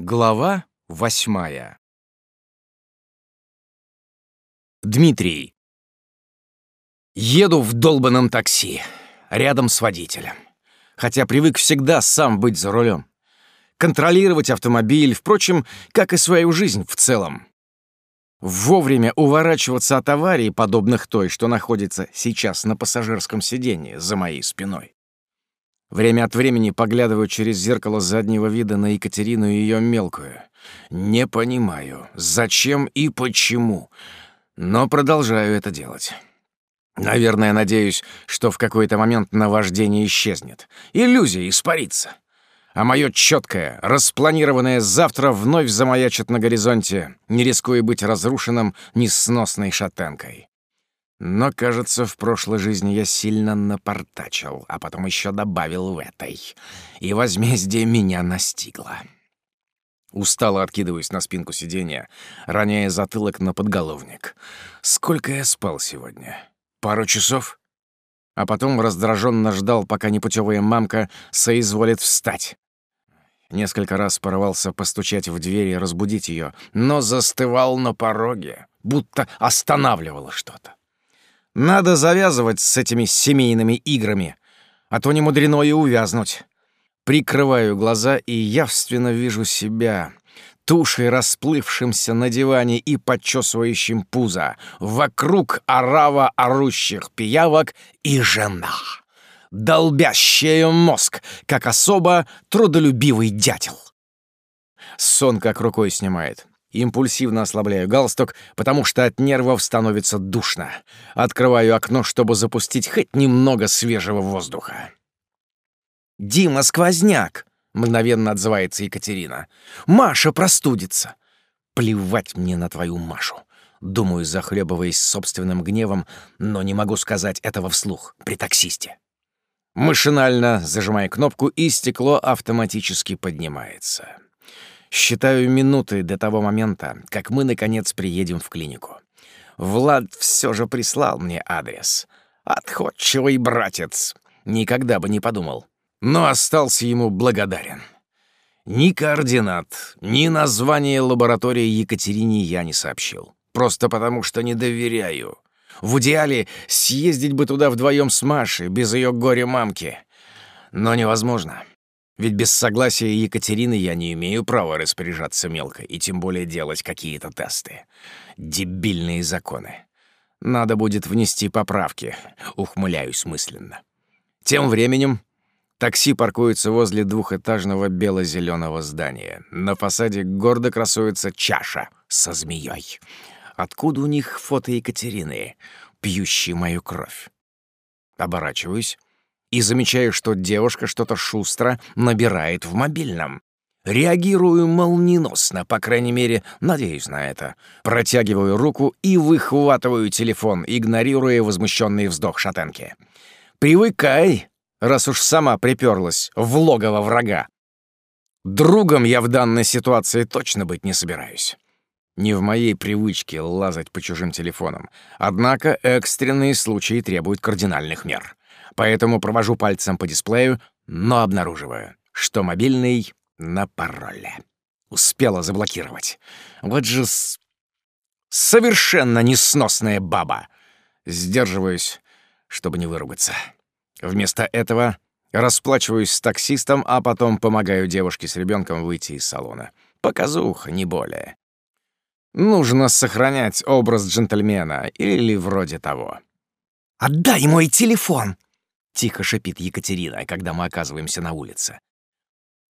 Глава восьмая. Дмитрий. Еду в долбанном такси, рядом с водителем. Хотя привык всегда сам быть за рулем. Контролировать автомобиль, впрочем, как и свою жизнь в целом. Вовремя уворачиваться от аварии, подобных той, что находится сейчас на пассажирском сидении за моей спиной. Время от времени поглядываю через зеркало заднего вида на Екатерину и ее мелкую. Не понимаю, зачем и почему, но продолжаю это делать. Наверное, надеюсь, что в какой-то момент наваждение исчезнет. Иллюзия испарится. А мое четкое, распланированное завтра вновь замаячит на горизонте, не рискуя быть разрушенным несносной шатенкой. Но, кажется, в прошлой жизни я сильно напортачил, а потом еще добавил в этой. И возмездие меня настигло. Устало откидываюсь на спинку сиденья, роняя затылок на подголовник. Сколько я спал сегодня? Пару часов? А потом раздраженно ждал, пока непутевая мамка соизволит встать. Несколько раз порывался постучать в дверь и разбудить ее, но застывал на пороге, будто останавливало что-то. Надо завязывать с этими семейными играми, а то не мудрено и увязнуть. Прикрываю глаза и явственно вижу себя, тушей расплывшимся на диване и подчесывающим пузо, вокруг орава орущих пиявок и жена, долбящая мозг, как особо трудолюбивый дятел. Сон как рукой снимает. Импульсивно ослабляю галстук, потому что от нервов становится душно. Открываю окно, чтобы запустить хоть немного свежего воздуха. «Дима сквозняк!» — мгновенно отзывается Екатерина. «Маша простудится!» «Плевать мне на твою Машу!» Думаю, захлебываясь собственным гневом, но не могу сказать этого вслух при таксисте. Машинально зажимая кнопку, и стекло автоматически поднимается. Считаю минуты до того момента, как мы, наконец, приедем в клинику. Влад все же прислал мне адрес. Отходчивый братец. Никогда бы не подумал. Но остался ему благодарен. Ни координат, ни название лаборатории Екатерине я не сообщил. Просто потому, что не доверяю. В идеале съездить бы туда вдвоем с Машей, без ее горе-мамки. Но невозможно. Ведь без согласия Екатерины я не имею права распоряжаться мелко, и тем более делать какие-то тесты. Дебильные законы. Надо будет внести поправки, ухмыляюсь мысленно. Тем временем такси паркуется возле двухэтажного бело-зеленого здания. На фасаде гордо красуется чаша со змеей. Откуда у них фото Екатерины, пьющей мою кровь? Оборачиваюсь и замечаю, что девушка что-то шустро набирает в мобильном. Реагирую молниеносно, по крайней мере, надеюсь на это. Протягиваю руку и выхватываю телефон, игнорируя возмущенный вздох шатенки. «Привыкай, раз уж сама приперлась в логово врага!» Другом я в данной ситуации точно быть не собираюсь. Не в моей привычке лазать по чужим телефонам. Однако экстренные случаи требуют кардинальных мер — поэтому провожу пальцем по дисплею, но обнаруживаю, что мобильный на пароле. Успела заблокировать. Вот же с... совершенно несносная баба. Сдерживаюсь, чтобы не выругаться. Вместо этого расплачиваюсь с таксистом, а потом помогаю девушке с ребенком выйти из салона. Показуха, не более. Нужно сохранять образ джентльмена или вроде того. «Отдай мой телефон!» Тихо шипит Екатерина, когда мы оказываемся на улице.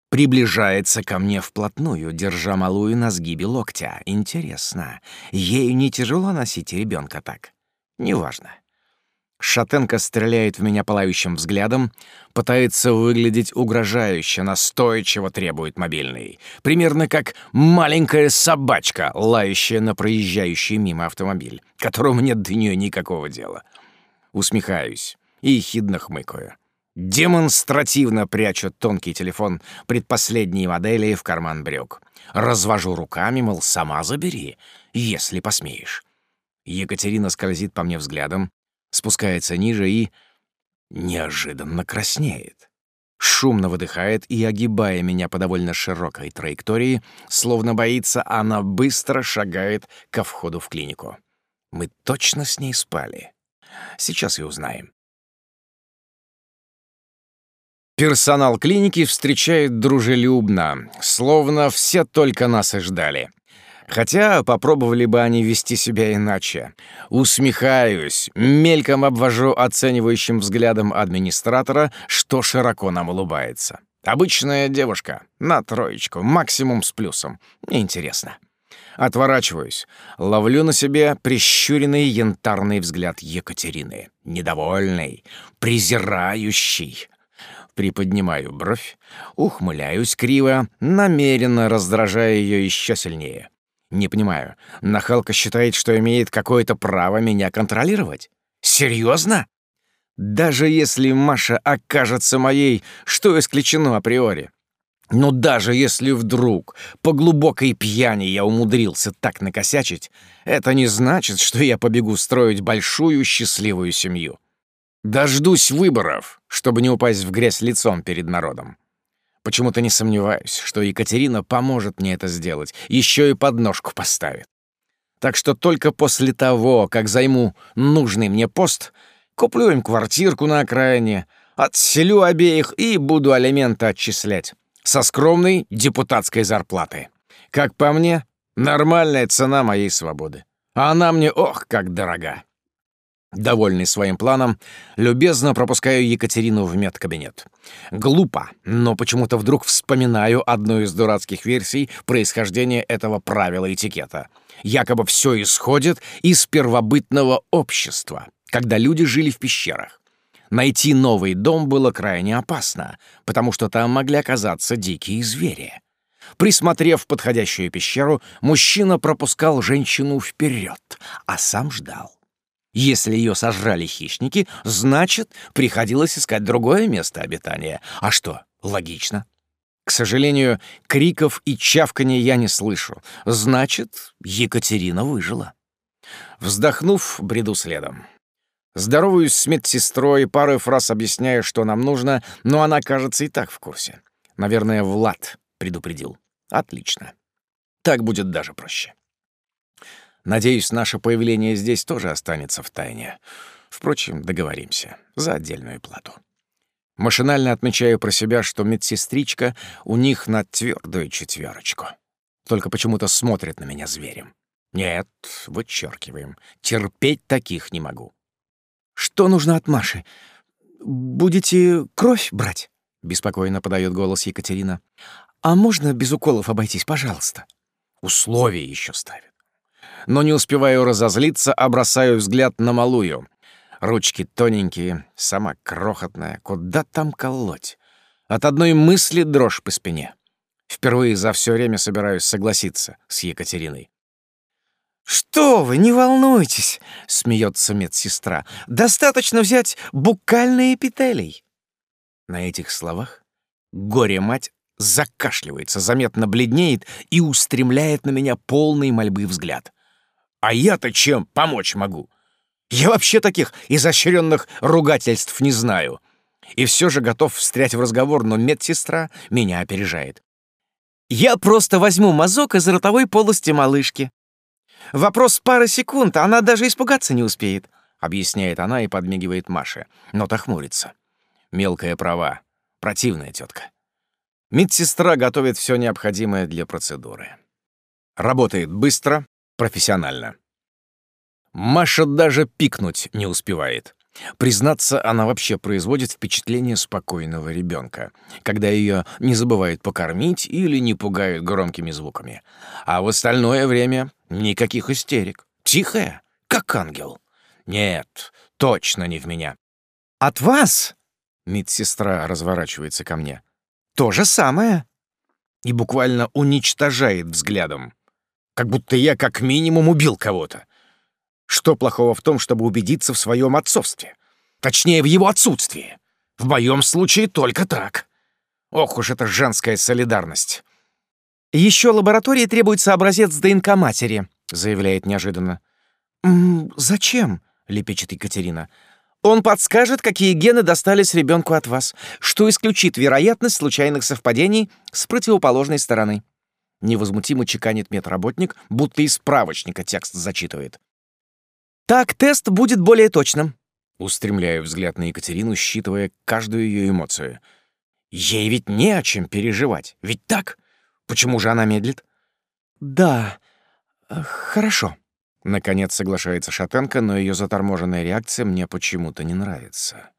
Приближается ко мне вплотную, держа малую на сгибе локтя. Интересно, ей не тяжело носить ребенка так? Неважно. Шатенка стреляет в меня пылающим взглядом, пытается выглядеть угрожающе, настойчиво требует мобильный. Примерно как маленькая собачка, лающая на проезжающий мимо автомобиль, которому нет до нее никакого дела. Усмехаюсь и ехидно хмыкаю. Демонстративно прячу тонкий телефон предпоследней модели в карман брюк. Развожу руками, мол, сама забери, если посмеешь. Екатерина скользит по мне взглядом, спускается ниже и неожиданно краснеет. Шумно выдыхает и, огибая меня по довольно широкой траектории, словно боится, она быстро шагает ко входу в клинику. Мы точно с ней спали. Сейчас и узнаем. Персонал клиники встречает дружелюбно, словно все только нас и ждали. Хотя попробовали бы они вести себя иначе. Усмехаюсь, мельком обвожу оценивающим взглядом администратора, что широко нам улыбается. Обычная девушка, на троечку, максимум с плюсом. Интересно. Отворачиваюсь. Ловлю на себе прищуренный янтарный взгляд Екатерины. Недовольный, презирающий. Приподнимаю бровь, ухмыляюсь криво, намеренно раздражая ее еще сильнее. Не понимаю, нахалка считает, что имеет какое-то право меня контролировать? Серьезно? Даже если Маша окажется моей, что исключено априори. Но даже если вдруг по глубокой пьяни я умудрился так накосячить, это не значит, что я побегу строить большую счастливую семью. Дождусь выборов, чтобы не упасть в грязь лицом перед народом. Почему-то не сомневаюсь, что Екатерина поможет мне это сделать, еще и подножку поставит. Так что только после того, как займу нужный мне пост, куплю им квартирку на окраине, отселю обеих и буду алименты отчислять. Со скромной депутатской зарплаты. Как по мне, нормальная цена моей свободы. А она мне, ох, как дорога. Довольный своим планом, любезно пропускаю Екатерину в медкабинет. Глупо, но почему-то вдруг вспоминаю одну из дурацких версий происхождения этого правила этикета. Якобы все исходит из первобытного общества, когда люди жили в пещерах. Найти новый дом было крайне опасно, потому что там могли оказаться дикие звери. Присмотрев подходящую пещеру, мужчина пропускал женщину вперед, а сам ждал. Если ее сожрали хищники, значит, приходилось искать другое место обитания. А что, логично. К сожалению, криков и чавканий я не слышу. Значит, Екатерина выжила. Вздохнув, бреду следом. Здороваюсь с медсестрой, пару фраз объясняя, что нам нужно, но она, кажется, и так в курсе. Наверное, Влад предупредил. Отлично. Так будет даже проще. Надеюсь, наше появление здесь тоже останется в тайне. Впрочем, договоримся. За отдельную плату. Машинально отмечаю про себя, что медсестричка у них на твердую четверочку. Только почему-то смотрит на меня зверем. Нет, вычеркиваем. Терпеть таких не могу. Что нужно от Маши? Будете кровь брать? Беспокойно подает голос Екатерина. А можно без уколов обойтись, пожалуйста? Условия еще ставит но не успеваю разозлиться, а бросаю взгляд на малую. Ручки тоненькие, сама крохотная, куда там колоть? От одной мысли дрожь по спине. Впервые за все время собираюсь согласиться с Екатериной. «Что вы, не волнуйтесь!» — смеется медсестра. «Достаточно взять букальные петелей. На этих словах горе-мать закашливается, заметно бледнеет и устремляет на меня полный мольбы взгляд. А я-то чем помочь могу? Я вообще таких изощренных ругательств не знаю. И все же готов встрять в разговор, но медсестра меня опережает. Я просто возьму мазок из ротовой полости малышки. Вопрос пары секунд, она даже испугаться не успеет, объясняет она и подмигивает Маше, но то хмурится. Мелкая права, противная тетка. Медсестра готовит все необходимое для процедуры. Работает быстро, профессионально. Маша даже пикнуть не успевает. Признаться, она вообще производит впечатление спокойного ребенка, когда ее не забывают покормить или не пугают громкими звуками. А в остальное время никаких истерик. Тихая, как ангел. Нет, точно не в меня. От вас, медсестра разворачивается ко мне, то же самое. И буквально уничтожает взглядом. Как будто я как минимум убил кого-то. Что плохого в том, чтобы убедиться в своем отцовстве? Точнее, в его отсутствии. В моем случае только так. Ох уж эта женская солидарность. «Еще лаборатории требуется образец ДНК матери», — заявляет неожиданно. «Зачем?» — лепечет Екатерина. «Он подскажет, какие гены достались ребенку от вас, что исключит вероятность случайных совпадений с противоположной стороны» невозмутимо чеканит медработник, будто из справочника текст зачитывает. «Так тест будет более точным», — устремляю взгляд на Екатерину, считывая каждую ее эмоцию. «Ей ведь не о чем переживать, ведь так? Почему же она медлит?» «Да, э, хорошо», — наконец соглашается Шатенко, но ее заторможенная реакция мне почему-то не нравится.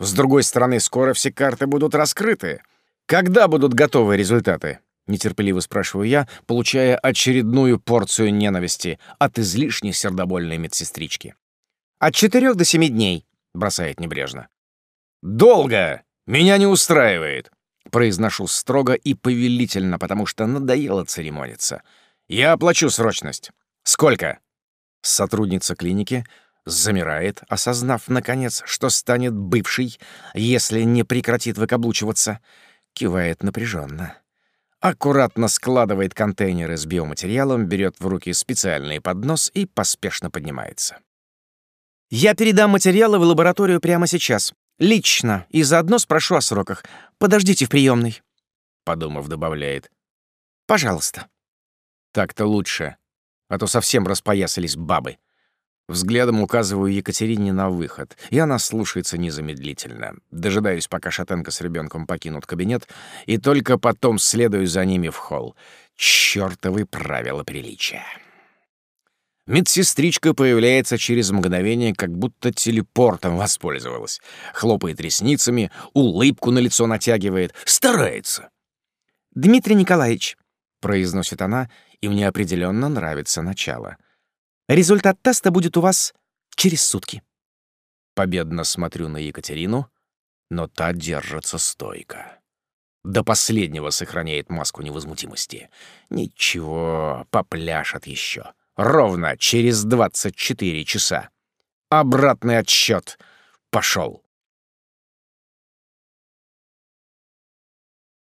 «С другой стороны, скоро все карты будут раскрыты. Когда будут готовы результаты?» Нетерпеливо спрашиваю я, получая очередную порцию ненависти от излишне сердобольной медсестрички. «От четырех до семи дней», — бросает небрежно. «Долго! Меня не устраивает!» Произношу строго и повелительно, потому что надоело церемониться. «Я оплачу срочность. Сколько?» Сотрудница клиники замирает, осознав, наконец, что станет бывшей, если не прекратит выкаблучиваться. Кивает напряженно аккуратно складывает контейнеры с биоматериалом, берет в руки специальный поднос и поспешно поднимается. «Я передам материалы в лабораторию прямо сейчас. Лично. И заодно спрошу о сроках. Подождите в приемной. Подумав, добавляет. «Пожалуйста». «Так-то лучше. А то совсем распоясались бабы». Взглядом указываю Екатерине на выход, и она слушается незамедлительно. Дожидаюсь, пока Шатенко с ребенком покинут кабинет, и только потом следую за ними в холл. Чёртовы правила приличия. Медсестричка появляется через мгновение, как будто телепортом воспользовалась. Хлопает ресницами, улыбку на лицо натягивает, старается. «Дмитрий Николаевич», — произносит она, и мне определенно нравится начало — Результат теста будет у вас через сутки. Победно смотрю на Екатерину, но та держится стойко. До последнего сохраняет маску невозмутимости. Ничего, попляшет еще. Ровно через 24 часа. Обратный отсчет пошел.